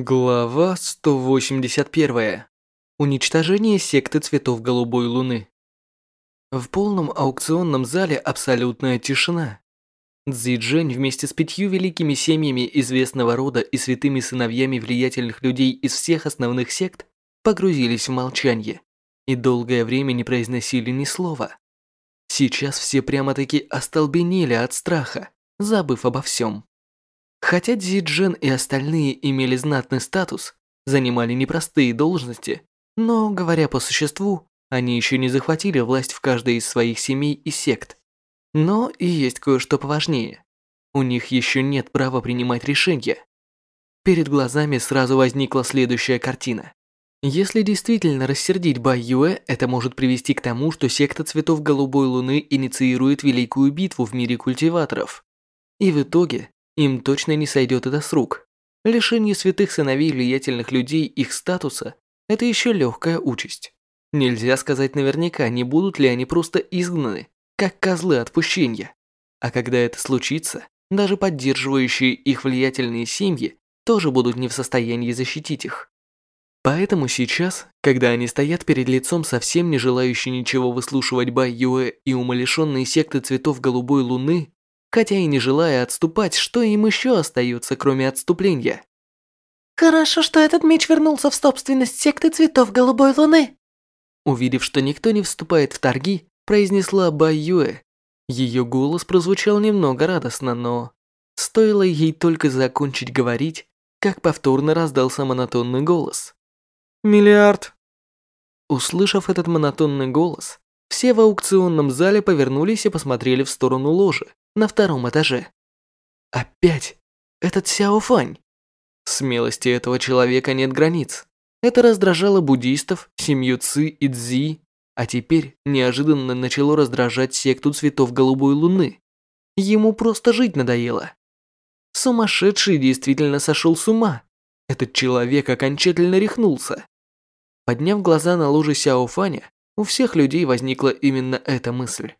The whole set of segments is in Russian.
Глава 181. Уничтожение секты цветов голубой луны. В полном аукционном зале абсолютная тишина. Цзи вместе с пятью великими семьями известного рода и святыми сыновьями влиятельных людей из всех основных сект погрузились в молчание и долгое время не произносили ни слова. Сейчас все прямо-таки остолбенели от страха, забыв обо всем. Хотя Дзиджен и остальные имели знатный статус, занимали непростые должности, но, говоря по существу, они еще не захватили власть в каждой из своих семей и сект. Но и есть кое-что поважнее. У них еще нет права принимать решения. Перед глазами сразу возникла следующая картина. Если действительно рассердить Бай Юэ, это может привести к тому, что секта цветов голубой луны инициирует великую битву в мире культиваторов. И в итоге им точно не сойдет это с рук. Лишение святых сыновей влиятельных людей их статуса – это еще легкая участь. Нельзя сказать наверняка, не будут ли они просто изгнаны, как козлы отпущения. А когда это случится, даже поддерживающие их влиятельные семьи тоже будут не в состоянии защитить их. Поэтому сейчас, когда они стоят перед лицом совсем не желающей ничего выслушивать Бай Юэ и умалишенные секты цветов голубой луны, хотя и не желая отступать, что им еще остается, кроме отступления. «Хорошо, что этот меч вернулся в собственность секты цветов голубой луны». Увидев, что никто не вступает в торги, произнесла Бай Юэ. Ее голос прозвучал немного радостно, но... Стоило ей только закончить говорить, как повторно раздался монотонный голос. «Миллиард!» Услышав этот монотонный голос, все в аукционном зале повернулись и посмотрели в сторону ложи, на втором этаже. Опять этот Сяо Фань. Смелости этого человека нет границ. Это раздражало буддистов, семью Ци и Цзи, а теперь неожиданно начало раздражать секту цветов голубой луны. Ему просто жить надоело. Сумасшедший действительно сошел с ума. Этот человек окончательно рехнулся. Подняв глаза на ложе Сяо Фаня, у всех людей возникла именно эта мысль.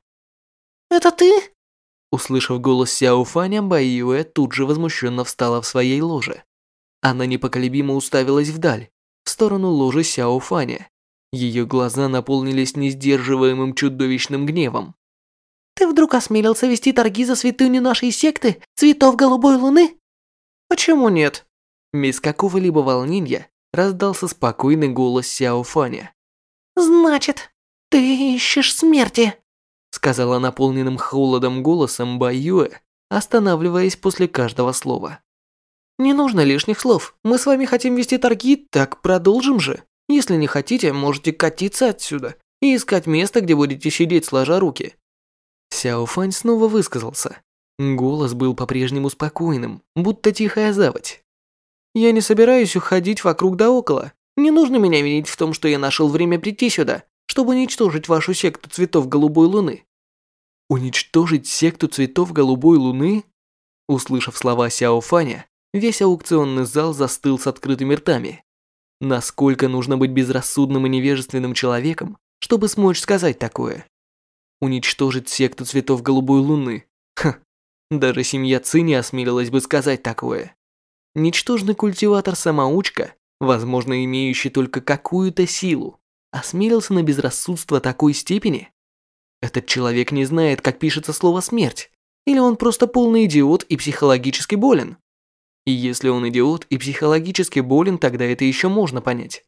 «Это ты?» Услышав голос Сяо Фаня, Баиюэ тут же возмущенно встала в своей ложе. Она непоколебимо уставилась вдаль, в сторону ложи Сяо Фаня. Ее глаза наполнились несдерживаемым чудовищным гневом. «Ты вдруг осмелился вести торги за святыню нашей секты, цветов голубой луны?» «Почему нет?» Без какого-либо волнения раздался спокойный голос Сяо Фаня. «Значит, ты ищешь смерти?» Сказала наполненным холодом голосом Баюэ, останавливаясь после каждого слова. «Не нужно лишних слов. Мы с вами хотим вести торги, так продолжим же. Если не хотите, можете катиться отсюда и искать место, где будете сидеть сложа руки». Сяо Фань снова высказался. Голос был по-прежнему спокойным, будто тихая заводь. «Я не собираюсь уходить вокруг да около. Не нужно меня винить в том, что я нашел время прийти сюда чтобы уничтожить вашу секту цветов голубой луны. Уничтожить секту цветов голубой луны? Услышав слова Сяо Фаня, весь аукционный зал застыл с открытыми ртами. Насколько нужно быть безрассудным и невежественным человеком, чтобы смочь сказать такое? Уничтожить секту цветов голубой луны? Ха, даже семья Ци не осмелилась бы сказать такое. Ничтожный культиватор-самоучка, возможно, имеющий только какую-то силу, осмелился на безрассудство такой степени? Этот человек не знает, как пишется слово «смерть», или он просто полный идиот и психологически болен? И если он идиот и психологически болен, тогда это еще можно понять.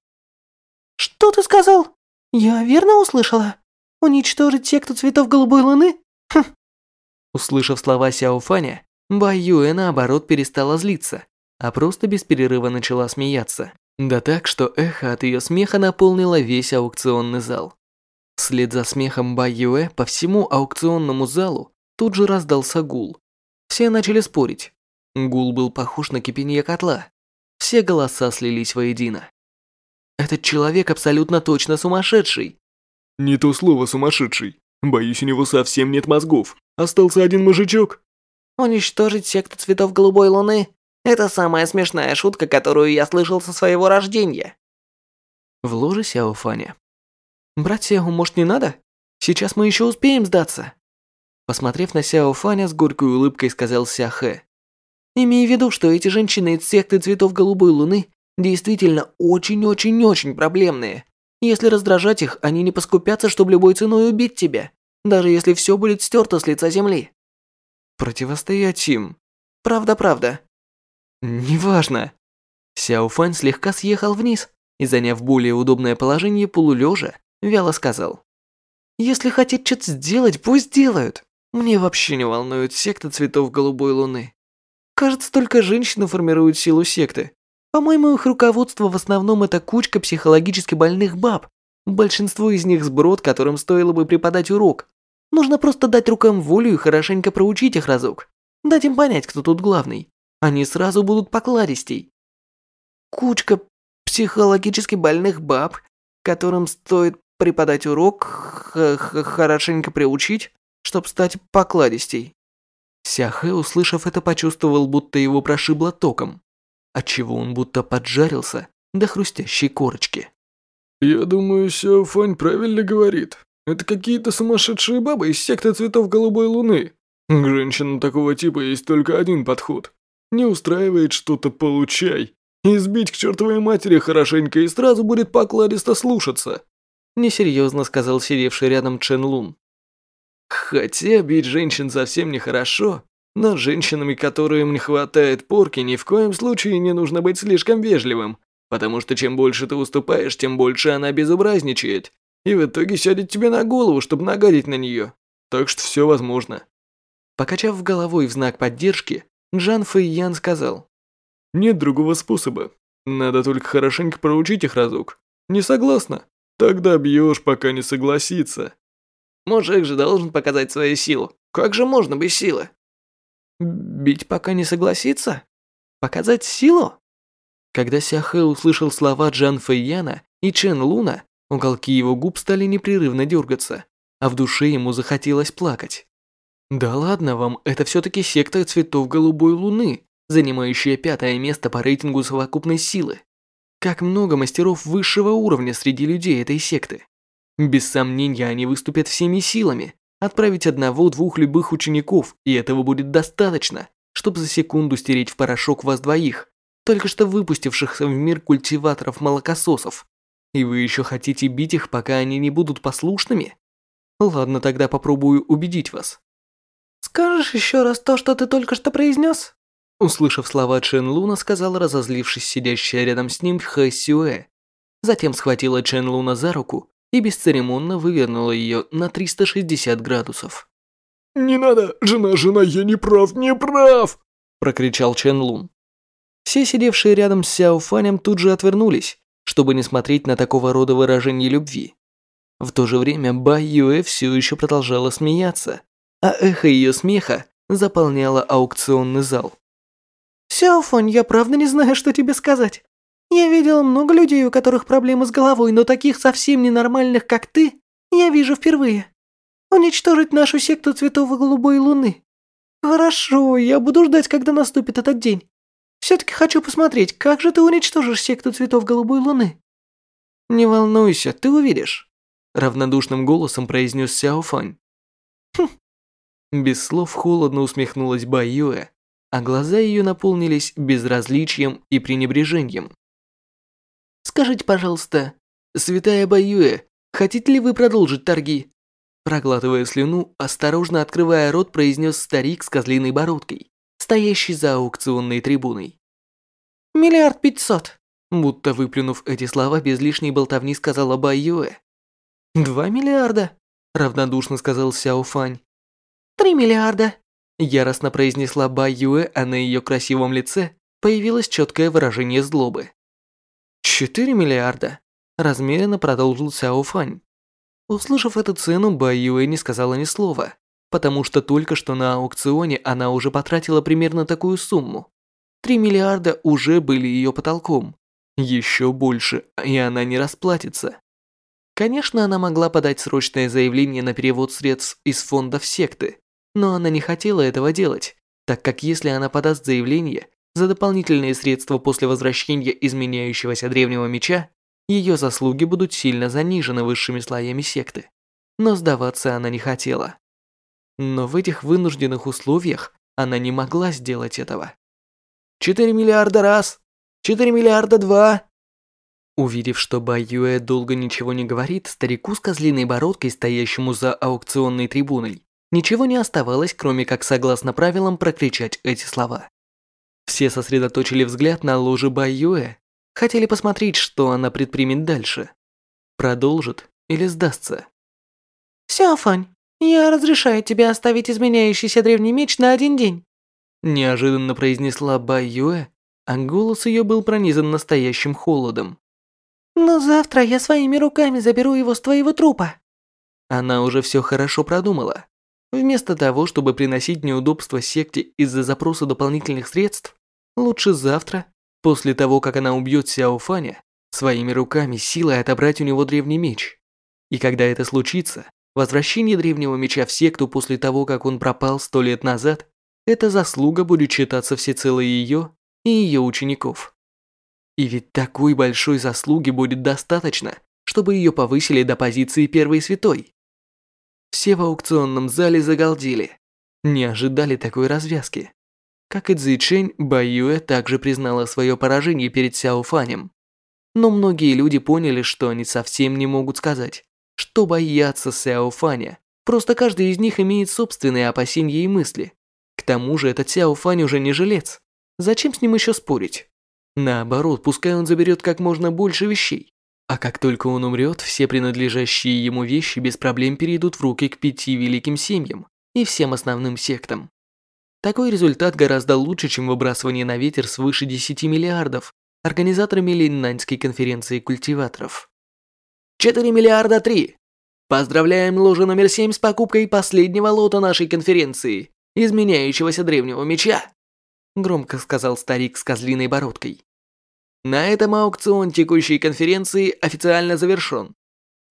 «Что ты сказал? Я верно услышала? Уничтожить секту цветов голубой луны? Хм». Услышав слова Сяо Фаня, Бай Юэ наоборот перестала злиться, а просто без перерыва начала смеяться. Да так, что эхо от ее смеха наполнило весь аукционный зал. Вслед за смехом Бай Юэ по всему аукционному залу тут же раздался гул. Все начали спорить. Гул был похож на кипение котла. Все голоса слились воедино. Этот человек абсолютно точно сумасшедший. Не то слово сумасшедший. Боюсь, у него совсем нет мозгов. Остался один мужичок. Уничтожить секту цветов голубой луны это самая смешная шутка, которую я слышал со своего рождения. В ложе Сяо Фаня. Брать Сяо, может, не надо? Сейчас мы еще успеем сдаться. Посмотрев на Сяо Фаня, с горькой улыбкой сказал Ся Хэ. Имей в виду, что эти женщины из секты цветов голубой луны действительно очень-очень-очень проблемные. Если раздражать их, они не поскупятся, чтобы любой ценой убить тебя, даже если все будет стерто с лица земли. Противостоять им. Правда-правда. Неважно. Сяо Фань слегка съехал вниз и, заняв более удобное положение полулежа, вяло сказал. «Если хотят что-то сделать, пусть делают. Мне вообще не волнует секта цветов голубой луны. Кажется, только женщины формируют силу секты. По-моему, их руководство в основном это кучка психологически больных баб. Большинство из них сброд, которым стоило бы преподать урок. Нужно просто дать рукам волю и хорошенько проучить их разок. Дать им понять, кто тут главный. Они сразу будут покладистей. Кучка психологически больных баб, которым стоит преподать урок, хорошенько приучить, чтобы стать покладистей. Сяхэ, услышав это, почувствовал, будто его прошибло током, отчего он будто поджарился до хрустящей корочки. «Я думаю, Сяо Фань правильно говорит. Это какие-то сумасшедшие бабы из секты цветов голубой луны. К женщинам такого типа есть только один подход. Не устраивает что-то – получай. Избить к чертовой матери хорошенько и сразу будет покладисто слушаться. Несерьезно сказал сидевший рядом Чен Лун. Хотя бить женщин совсем нехорошо, но с женщинами, которым не хватает порки, ни в коем случае не нужно быть слишком вежливым, потому что чем больше ты уступаешь, тем больше она безобразничает, и в итоге сядет тебе на голову, чтобы нагадить на нее. Так что все возможно. Покачав головой в знак поддержки, Джан Фэйян сказал. Нет другого способа. Надо только хорошенько проучить их разок. Не согласна? Тогда бьешь, пока не согласится. Мужик же должен показать свою силу. Как же можно без силы? Бить пока не согласится? Показать силу? Когда Сяхэ услышал слова Джан Фэйяна и Чен Луна, уголки его губ стали непрерывно дергаться, а в душе ему захотелось плакать. Да ладно вам, это все-таки секта цветов голубой луны, занимающая пятое место по рейтингу совокупной силы. Как много мастеров высшего уровня среди людей этой секты. Без сомнения, они выступят всеми силами, отправить одного-двух любых учеников, и этого будет достаточно, чтобы за секунду стереть в порошок вас двоих, только что выпустившихся в мир культиваторов-молокососов. И вы еще хотите бить их, пока они не будут послушными? Ладно, тогда попробую убедить вас. Скажешь еще раз то, что ты только что произнес? Услышав слова Чен Луна, сказала разозлившись сидящая рядом с ним Хэ Сюэ. Затем схватила Чен Луна за руку и бесцеремонно вывернула ее на 360 градусов. «Не надо, жена, жена, я не прав, не прав!» прокричал Чен Лун. Все сидевшие рядом с Сяо Фанем тут же отвернулись, чтобы не смотреть на такого рода выражение любви. В то же время Бай Юэ все еще продолжала смеяться, а эхо ее смеха заполняло аукционный зал. «Сяофань, я правда не знаю, что тебе сказать. Я видела много людей, у которых проблемы с головой, но таких совсем ненормальных, как ты, я вижу впервые. Уничтожить нашу секту цветов голубой луны. Хорошо, я буду ждать, когда наступит этот день. Все-таки хочу посмотреть, как же ты уничтожишь секту цветов голубой луны. Не волнуйся, ты увидишь. Равнодушным голосом произнес Сяо Фань. Хм. Без слов холодно усмехнулась Бай Юэ, а глаза ее наполнились безразличием и пренебрежением. Скажите, пожалуйста, святая Баюэ, хотите ли вы продолжить торги? Проглатывая слюну, осторожно открывая рот, произнес старик с козлиной бородкой, стоящий за аукционной трибуной. «Миллиард пятьсот», будто выплюнув эти слова без лишней болтовни, сказала Баюэ. «Два миллиарда», равнодушно сказал Сяо Фань. «Три миллиарда», яростно произнесла Баюэ, а на ее красивом лице появилось четкое выражение злобы. «Четыре миллиарда», – размеренно продолжил Сяо Фань. Услышав эту цену, Бай Юэ не сказала ни слова, потому что только что на аукционе она уже потратила примерно такую сумму. Три миллиарда уже были ее потолком. Еще больше, и она не расплатится. Конечно, она могла подать срочное заявление на перевод средств из фондов секты, но она не хотела этого делать, так как если она подаст заявление, за дополнительные средства после возвращения изменяющегося древнего меча, ее заслуги будут сильно занижены высшими слоями секты. Но сдаваться она не хотела. Но в этих вынужденных условиях она не могла сделать этого. 4 миллиарда раз! 4 миллиарда два. Увидев, что Бай Юэ долго ничего не говорит, старику с козлиной бородкой, стоящему за аукционной трибуной, ничего не оставалось, кроме как согласно правилам прокричать эти слова. Все сосредоточили взгляд на ложе Бай Юэ, хотели посмотреть, что она предпримет дальше. Продолжит или сдастся. Сяофань, я разрешаю тебе оставить изменяющийся древний меч на один день. Неожиданно произнесла Бай Юэ, а голос ее был пронизан настоящим холодом. Но завтра я своими руками заберу его с твоего трупа. Она уже все хорошо продумала. Вместо того, чтобы приносить неудобства секте из-за запроса дополнительных средств, лучше завтра, после того, как она убьет Сяо Фаня, своими руками силой отобрать у него древний меч. И когда это случится, возвращение древнего меча в секту после того, как он пропал сто лет назад, эта заслуга будет считаться всецело ее и ее учеников. И ведь такой большой заслуги будет достаточно, чтобы ее повысили до позиции первой святой. Все в аукционном зале загалдели. Не ожидали такой развязки. Как и Цзичень, Баюэ также признала свое поражение перед Сяо Фанем. Но многие люди поняли, что они совсем не могут сказать, что боятся Сяо Фаня. Просто каждый из них имеет собственные опасения и мысли. К тому же этот Сяо Фань уже не жилец. Зачем с ним еще спорить? Наоборот, пускай он заберет как можно больше вещей. А как только он умрет, все принадлежащие ему вещи без проблем перейдут в руки к пяти великим семьям и всем основным сектам. Такой результат гораздо лучше, чем выбрасывание на ветер свыше 10 миллиардов организаторами Линнаньской конференции культиваторов. 4 миллиарда 3. Поздравляем ложу номер 7 с покупкой последнего лота нашей конференции, изменяющегося древнего меча громко сказал старик с козлиной бородкой. На этом аукцион текущей конференции официально завершен.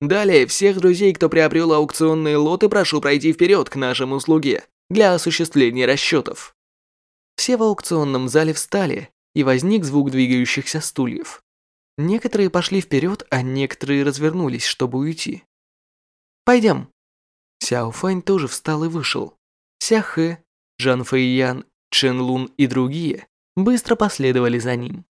Далее всех друзей, кто приобрел аукционные лоты, прошу пройти вперед к нашим услуге для осуществления расчетов. Все в аукционном зале встали, и возник звук двигающихся стульев. Некоторые пошли вперед, а некоторые развернулись, чтобы уйти. «Пойдем». Сяо Фань тоже встал и вышел. Ся Хэ, Жан Фэйян Чен Лун и другие быстро последовали за ним.